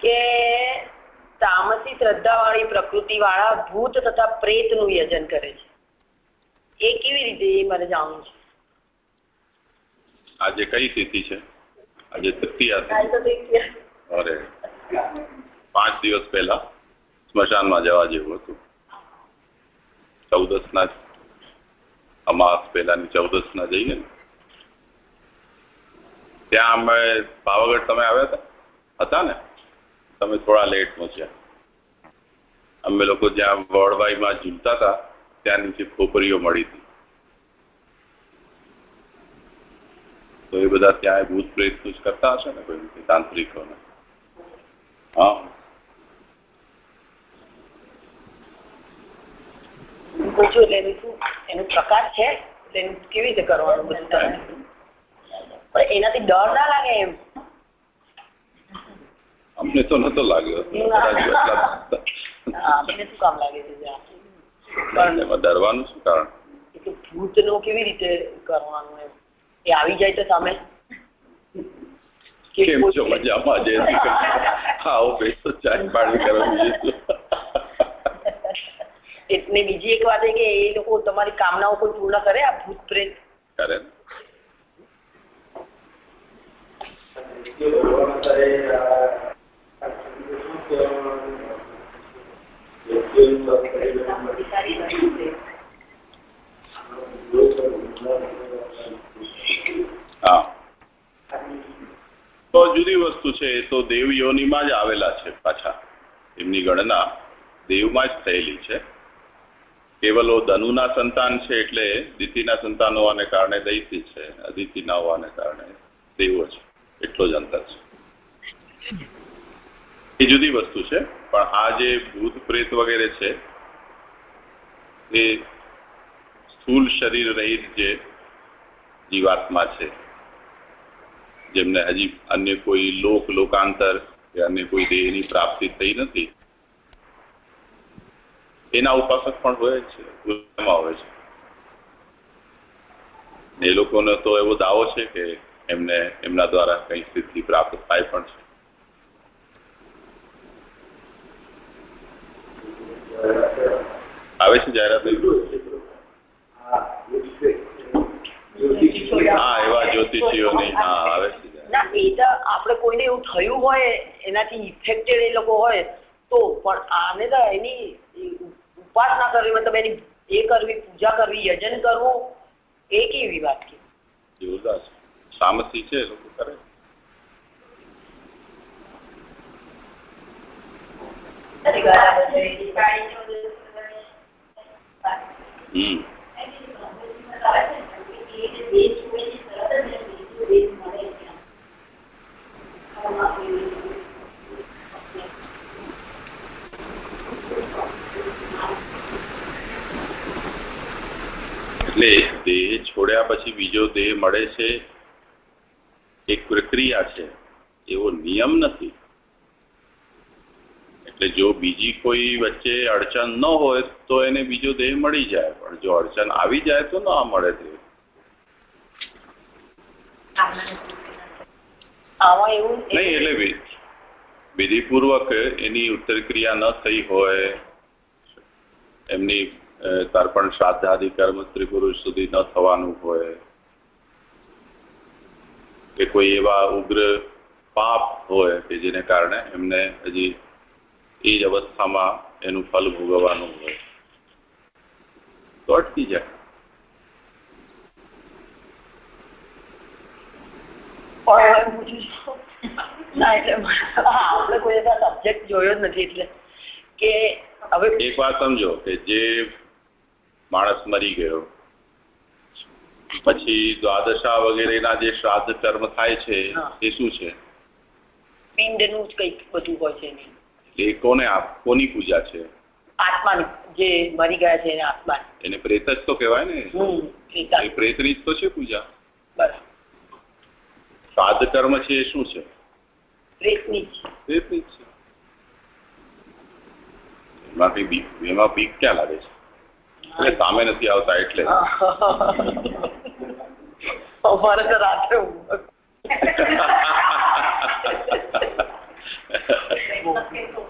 કે તામસી શ્રદ્ધાવાળી પ્રકૃતિ વાળા ભૂત તથા પ્રેતનું યજન કરે છે. એ કેવી રીતે એ મારે જાણવું છે? આજે કઈ તિથિ છે? આજે તૃતીયા. અરે. પાંચ દિવસ પહેલા સ્મશાનમાં જવા જેવું હતું. ચૌદસ ના અમાસ પહેલાની ચૌદસ ના જઈએ ને ત્યાં અમે પાવાગઢ તમે આવ્યા હતા? હતા ને? તમે થોડા લેટ પહોંચ્યા અમે લોકો જ્યાં વડવાઈમાં ઝૂલતા હતા ત્યાં નીચે ખોપરીઓ મળી હતી. તો એ બધા ત્યાં ભૂત પ્રેત જ કરતા હશે ને કોઈ રીતે? તાંત્રિકોને હા. પૂછ્યું એટલે એનું શું? એનું પ્રકાર છે? એટલે કેવી રીતે કરવાનું? બધું તમે પણ એનાથી ડર ના લાગે એમ. અમને તો નતો લાગ્યો. શું કામ લાગે છે ડરવાનું શું કારણ? એટલે ભૂતનું કેવી રીતે કરવાનું એમ? એ આવી જાય તો સામે? કે કેમ છો મજામાં? જે આવો બેસો ચાય પાણી કરવા એટલે બીજી એક વાત એ કે એ લોકો તમારી કામનાઓ કોઈ પૂર્ણ કરે આ ભૂત પ્રેત? કરે તો જુદી વસ્તુ છે, એ તો દેવ યોનીમાં જ આવેલા છે પાછા. એમની ગણના દેવમાં જ થયેલી છે. કેવલો ધનુના સંતાન છે એટલે દિતિના સંતાન હોવાને કારણે દૈતી છે અદિતિના હોવાને કારણે દેવો છે. એટલો જ અંતર છે. એ જુદી વસ્તુ છે. પણ આ જે ભૂત પ્રેત વગેરે છે, એ સ્થૂલ શરીર રહીત જે જીવાત્મા છે, જેમને હજી અન્ય કોઈ લોક, લોકાંતર કે અન્ય કોઈ દેહની પ્રાપ્તિ થઈ નથી, એના ઉપાસક પણ હોય છે પૂજામાં હોય છે. એ લોકોનો તો એવો દાવો છે કે એમને એમના દ્વારા કઈ સિદ્ધિ પ્રાપ્ત થાય પણ છે. આવે છે જાહેરાત હા એવા જ્યોતિષીઓની હા આવે છે ના એ તો આપણે કોઈને એવું થયું હોય એનાથી ઇફેક્ટેડ એ લોકો હોય તો પણ આને તો એની ઉપાસના કરવી મતલબ એની એ કરવી પૂજા કરવી યજન કરવું એ કેવી વાત કે જોરદાર સામસી છે લોકો કરે. એટલે દેહ છોડ્યા પછી બીજો દેહ મળે છે એક પ્રક્રિયા છે એવો નિયમ નથી. એટલે જો બીજી કોઈ વચ્ચે અડચણ ન હોય તો એને બીજો દેહ મળી જાય. પણ જો અડચણ આવી જાય તો ના મળે દેહ. નહીં એટલે વિધિપૂર્વક એની ઉત્તર ક્રિયા ન થઈ હોય એમની તર્પણ શ્રાદ્ધાદિ કર્મ સ્ત્રી પુરુષ સુધી ન થવાનું હોય કે કોઈ એવા ઉગ્ર પાપ હોય કે જેને કારણે એમને હજી એ જ અવસ્થામાં એનું ફલ ભોગવવાનું હોય. તો અટકી જાય. ના એટલે આપણે કોઈ સબ્જેક્ટ જોયો જ નથી એટલે કે હવે એક વાત સમજો કે જે માણસ મરી ગયો પછી દ્વાદશા વગેરેના જે શ્રાદ્ધ કર્મ થાય છે એ શું છે? પિંડનું જ કંઈક બધું હોય છે. એ કોને કોની પૂજા છે? આત્માની જે મરી ગયા છે એને આત્માની. એને પ્રેત જ તો કહેવાય ને? એ પ્રેતની જ તો છે પૂજા? શ્રાદ્ધ કર્મ છે એ શું છે? પ્રેતની પ્રેતની છે. એમાં કઈ બીક એમાં બીક ક્યાં લાગે છે? એટલે સામે નથી આવતા એટલે. અમારે તો રાત્રે ઊંઘ.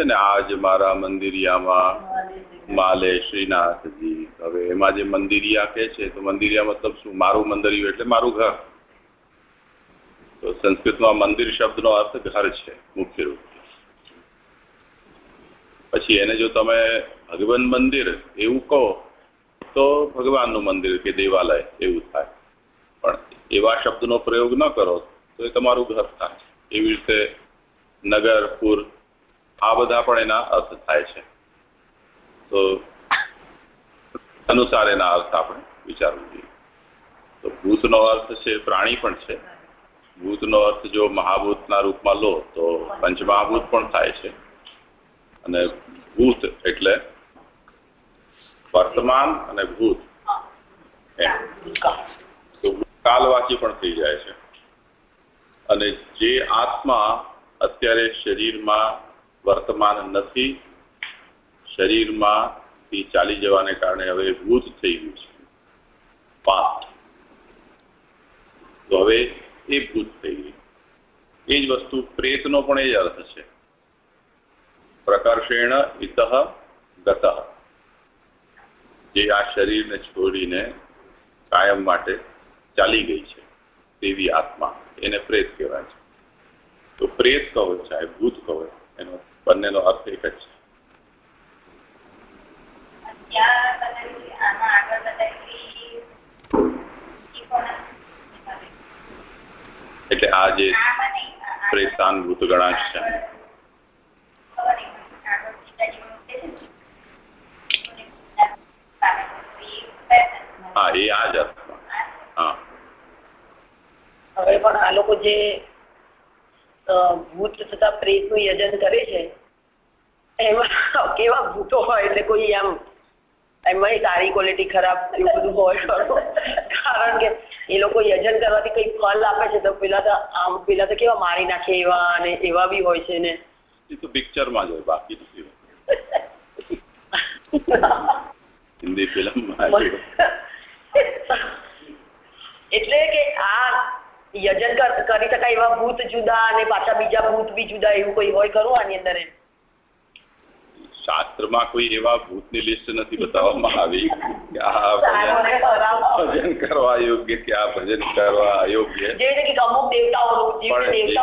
છે ને આજ મારા મંદિરિયામાં માલે શ્રીનાથજી. હવે એમાં જે મંદિરિયા કે છે, તો મંદિરિયા મતલબ શું? મારું મંદિરિયું એટલે મારું ઘર. તો સંસ્કૃતમાં મંદિર શબ્દનો અર્થ ઘર છે, મુખ્ય રૂપ. પછી એને જો તમે ભગવાન મંદિર એવું કહો, તો ભગવાનનું મંદિર કે દેવાલય એવું થાય. પણ એવા શબ્દનો પ્રયોગ ન કરો, તો એ તમારું ઘર થાય. એવી રીતે નગર, પુર આ બધા પણ એના અર્થ થાય છે. તો અનુસાર એના અર્થ આપણે વિચારવું જોઈએ. તો ભૂતનો અર્થ છે, પ્રાણી પણ છે. ભૂતનો અર્થ જો મહાભૂતના રૂપમાં લો, તો પંચમહાભૂત પણ થાય છે. અને ભૂત એટલે વર્તમાન અને ભૂત. તો કાલવાચી પણ થઈ જાય છે. અને જે આત્મા અત્યારે શરીરમાં વર્તમાન નથી. શરીરમાંથી ચાલી જવાને કારણે હવે ભૂત થઈ ગયું છે. પાસ્ટ તો હવે એ ભૂત થઈ ગઈ એ જ વસ્તુ પ્રેતનો પણ એ જ અર્થ છે. પ્રકર્ષેણ ઇતઃ ગત. જે આ શરીરને છોડીને કાયમ માટે ચાલી ગઈ છે. તેવી આત્મા એને પ્રેત કહેવાય છે. તો પ્રેત કહો ચાહે ભૂત કહો, એનો બંનેનો અર્થ એક જ છે. એટલે આ જે પ્રેતાન ભૂત ગણાશ છે. હા, એ આ જ અર્થમાં હા. હવે પણ આ લોકો જે ભૂત તથા પ્રેતનું યજન કરે છે એમાં કેવા ભૂતો હોય એટલે કોઈ આમ એમાં સારી ક્વોલિટી ખરાબ એવું બધું હોય કારણ કે એ લોકો યજન કરવાથી કઈ ફળ આપે છે તો પેલા તો આમ પેલા તો કેવા મારી નાખે એવા અને એવા બી હોય છે ને. એ તો પિક્ચરમાં જ હોય બાકી હિન્દી ફિલ્મમાં એટલે કે આ યજન કરી શકાય એવા ભૂત જુદા અને પાછા બીજા ભૂત બી જુદા એવું કોઈ હોય ખરું આની અંદર એમ? શાસ્ત્રમાં કોઈ એવા ભૂતની લિસ્ટ નથી બતાવવામાં આવી કે આ ભજન કરવા યોગ્ય કે આ ભજન કરવા અયોગ્ય? પણ જે-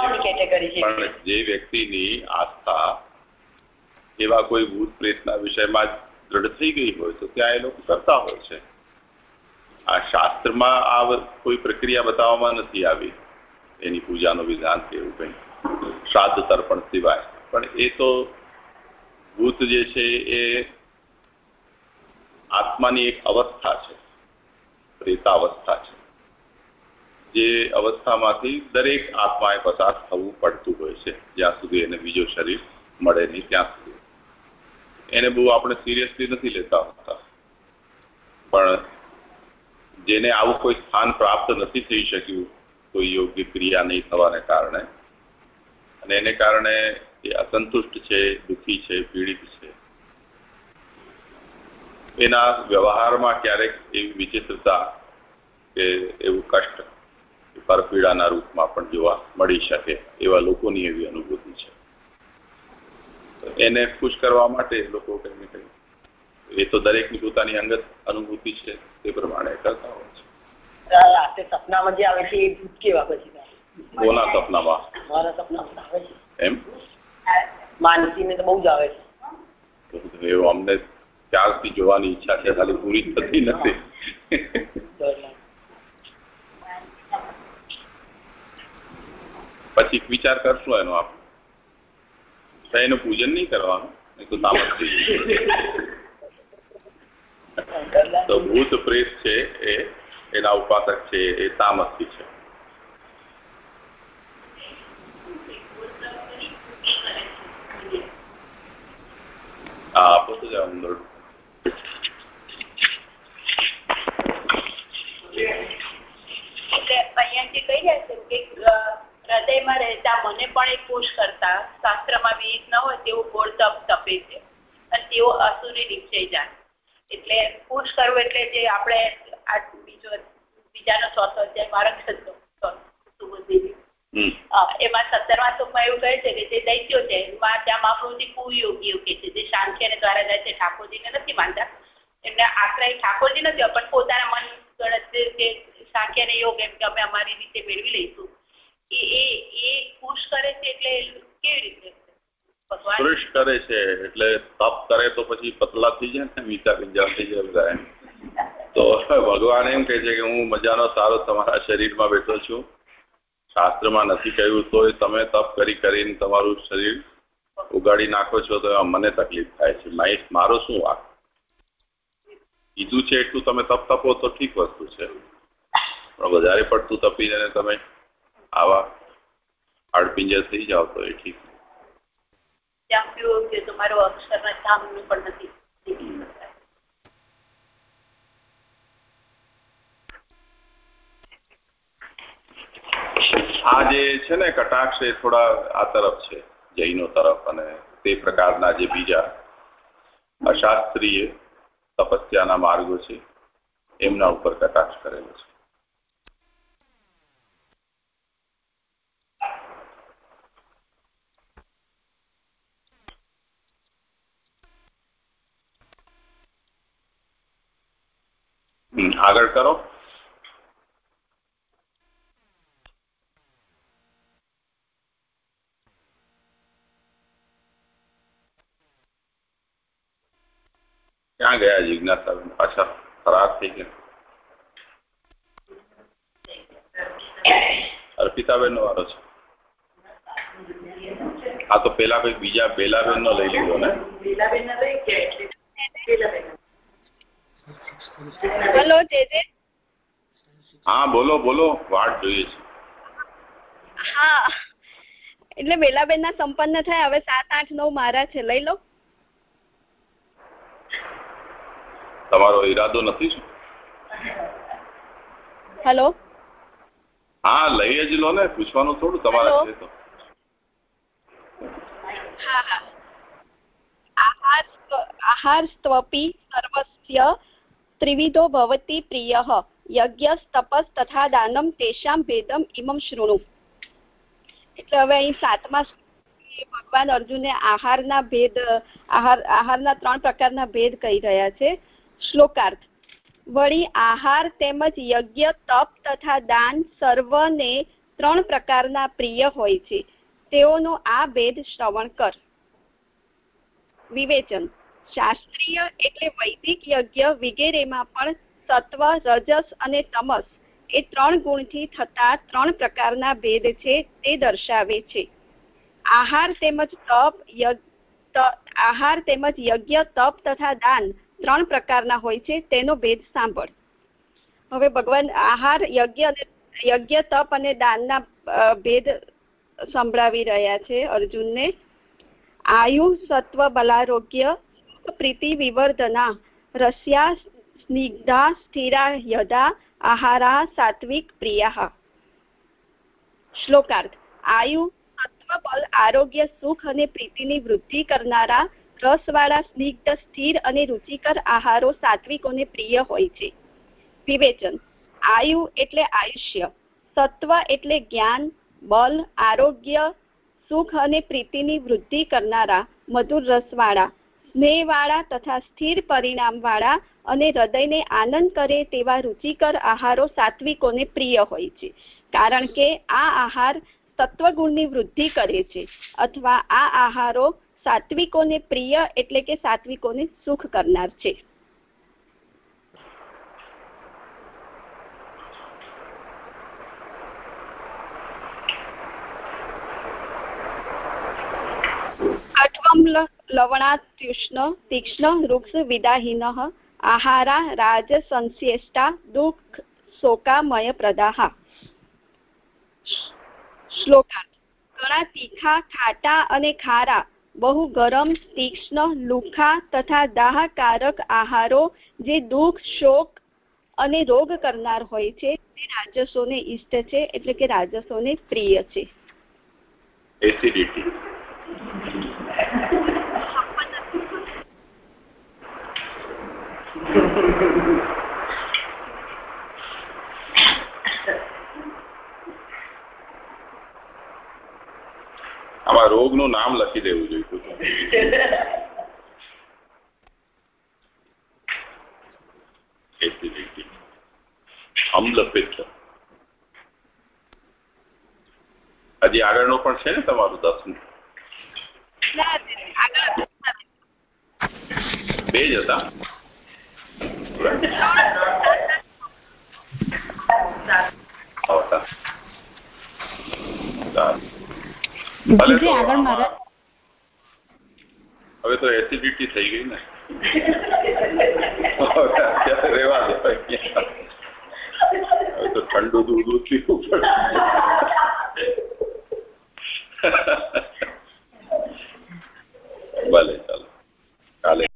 પણ વ્યક્તિની આસ્થા એવા કોઈ ભૂત પ્રેતના વિષયમાં દ્રઢ થઈ ગઈ હોય તો ત્યાં એ લોકો કરતા હોય છે. આ શાસ્ત્રમાં આ કોઈ પ્રક્રિયા બતાવવામાં નથી આવી. એની પૂજાનો વિધાન કે એવું કંઈ. શ્રાદ્ધ તર્પણ સિવાય. પણ એ તો ભૂત જે છે એ આત્માની એક અવસ્થા છે. પ્રેતાવસ્થા છે. જે અવસ્થામાંથી દરેક આત્માએ પસાર થવું પડતું હોય છે. જ્યાં સુધી એને બીજો શરીર મળે નહીં, ત્યાં સુધી. એને બહુ આપણે સિરિયસલી નથી લેતા હોતા. પણ જેને આવું કોઈ સ્થાન પ્રાપ્ત નથી થઈ શક્યું કોઈ યોગ્ય ક્રિયા નહીં થવાને કારણે. અને એને કારણે એ અસંતુષ્ટ છે, દુઃખી છે, પીડિત છે. એના વ્યવહારમાં ક્યારેક એવી વિચિત્રતા કે એવું કષ્ટ પરપીડાના રૂપમાં પણ જોવા મળી શકે એવા લોકોની એવી અનુભૂતિ છે. એને ખુશ કરવા માટે લોકો કંઈ ને એ તો દરેકની પોતાની અંગત અનુભૂતિ છે તે પ્રમાણે કરતા હોય છે. રાતે સપનામાં જે આવે છે એ ભૂત કેવા પછી કોના સપનામાં? મારા સપનામાં આવે છે. એમ? માનસીને તો બહુ જ આવે છે. એવું અમને ત્યારથી જોવાની ઈચ્છા છે ખાલી પૂરી થતી નથી. પછી વિચાર કરશું એનો આપણે. એનું પૂજન નહીં કરવાનું એ તો લાગે. તો ભૂત પ્રેત છે એ, એના ઉપાસક છે એ તામસી છે. હૃદયમાં રહેતા મને પણ એક પુશ કરતા. શાસ્ત્રમાં વિહિત ન હોય તેવું ગોળ તપ તપે છે અને તેઓ અસુરી નિશ્ચય જાણ એટલે પુશ કરવું એટલે જે આપણે આ બીજો બીજાનો ચોથો અધ્યાય માર્ગ છંદો એમાં સત્તરમા શ્લોકમાં એવું કહે છે કે જે દૈત્યો છે એમાં ત્યાં મહાપ્રભુજી કે છે. જે શાંતિ અને દ્વારા જાય છે ઠાકોરજીને નથી માનતા. એમને આશ્રય ઠાકોરજી નથી પણ પોતાના મન ગણતરી કે સાંખ્ય અને યોગ એમ કે અમે અમારી રીતે મેળવી લઈશું. એ એ પુશ કરે છે એટલે કેવી રીતે? કૃષ કરે છે, એટલે તપ કરે તો પછી પતલા થઈ જાય ને, મીઠા પિંજા થઈ જાય બધા તો ભગવાન એમ કહે છે કે હું મજાનો સારો તમારા શરીરમાં બેઠો છું. શાસ્ત્રમાં નથી કહ્યું, તોય તમે તપ કરી કરીને તમારું શરીર ઉગાડી નાખો છો તો મને તકલીફ થાય છે. માઇસ, મારો શું વાક? કીધું છે એટલું તમે તપ તપો તો ઠીક વસ્તુ છે. પણ વધારે પડતું તપીને તમે આવા હાડપિંજર થઈ જાઓ તો એ ઠીક ત્યાં કયો કે તમારો અક્ષરના ધામનું પણ નથી. આ જે છે ને કટાક્ષ એ થોડા આ તરફ છે, જૈનો તરફ અને તે પ્રકારના જે બીજા અશાસ્ત્રીય તપસ્યાના માર્ગો છે, એમના ઉપર કટાક્ષ કરેલો છે. આગળ કરો. ક્યાં ગયા જિજ્ઞાસા પાછા ખરાબ થઈ ગયા. અર્પિતાબેન નો વારો છે. હા તો પેલા કોઈ બીજા બેલાબેન નો લઈ લીધો ને? હલો જે હા બોલો બોલો. વાટ જોઈએ છે. હા. એટલે બેલાબેન ના સંપન્ન થયા હવે સાત આઠ નવ મારા છે. લઈ લો. તમારો ઈરાદો નથી શું? હેલો. હા લઈ જ લો ને. પૂછવાનું થોડું તમારે છે તો. આહાર આહાર સ્ત્વપી સર્વસ્ય ત્રિવિધો પ્રિયઃ યજ્ઞ તપસ તથા દાનમ તેષામ ભેદમ ઇમમ શૃણુ એટલે હવે અહીં સાતમા ભગવાન અર્જુનને આહારના ભેદ આહાર આહારના ત્રણ પ્રકારના ભેદ કહી રહ્યા છે શ્લોકાર્થ વળી આહાર તેમજ યજ્ઞ તપ તથા દાન સર્વને ત્રણ પ્રકારના પ્રિય હોય છે તેઓનો આ ભેદ શ્રવણ કર વિવેચન શાસ્ત્રીય એટલે વૈદિક યજ્ઞ વગેરેમાં પણ સત્વ, રજસ અને તમસ એ ત્રણ ગુણથી થતા ત્રણ પ્રકારના ભેદ છે તે દર્શાવે છે. આહાર તેમજ તપ આહાર તેમજ યજ્ઞ, તપ તથા દાન ત્રણ પ્રકારના હોય છે તેનો ભેદ સાંભળ. હવે ભગવાન આહાર, યજ્ઞ અને યજ્ઞ, તપ અને દાનના ભેદ સંભળાવી રહ્યા છે અર્જુનને. આયુ, સત્વ, બલારોગ્ય વિવર્ધના. રસ્યા સ્નિગ્ધા સ્થિરા યદા આહારા સાત્વિક પ્રિયા. શ્લોકાર્થ. આયુ સત્વ બલ, આરોગ્ય, સુખ અને પ્રીતિની વૃદ્ધિ કરનારા રસવાળા સ્નિગ્ધ, સ્થિર અને રુચિકર આહારો સાત્વિકોને પ્રિય હોય છે. વિવેચન. આયુ એટલે આયુષ્ય. સત્વ એટલે જ્ઞાન, બલ, આરોગ્ય, સુખ અને પ્રીતિની વૃદ્ધિ કરનારા મધુર રસવાળા સ્નેહવાળા તથા સ્થિર પરિણામવાળા અને હૃદયને આનંદ કરે તેવા રુચિકર આહારો સાત્વિકોને પ્રિય હોય છે. કારણ કે આ આહાર તત્વગુણની વૃદ્ધિ કરે છે અથવા આ આહારો સાત્વિકોને પ્રિય એટલે કે સાત્વિકોને સુખ કરનાર છે આઠવમ લ- લવણાત્યુષ્ણ તીક્ષ્ણ વૃક્ષ વિદાહીન આહારા રાજ સંશ્યેષ્ટા દુઃખ શોકામય પ્રદાહ શ્લોકાર્થ ઘણા તીખા ખાટા અને ખારા બહુ ગરમ તીક્ષ્ણ લુખા તથા દાહકારક આહારો જે દુઃખ શોક અને રોગ કરનાર હોય છે, તે રાજસોને ઈષ્ટ છે, એટલે કે રાજસોને પ્રિય છે. એસિડિટી રોગનું નામ લખી દેવું જોઈએ. અમ્લપિત્ત. હજી આગળનું પણ છે ને તમારું દસમું? બે જ હતા આવતા. સારું. ભલે જી, તો આગળ આમાં- મારા- હવે તો એસિડિટી થઈ ગઈ ને હવે અત્યારે રહેવા દો અહીંયા. હવે તો ઠંડુ દૂધ દૂધ પીવું પડે ભલે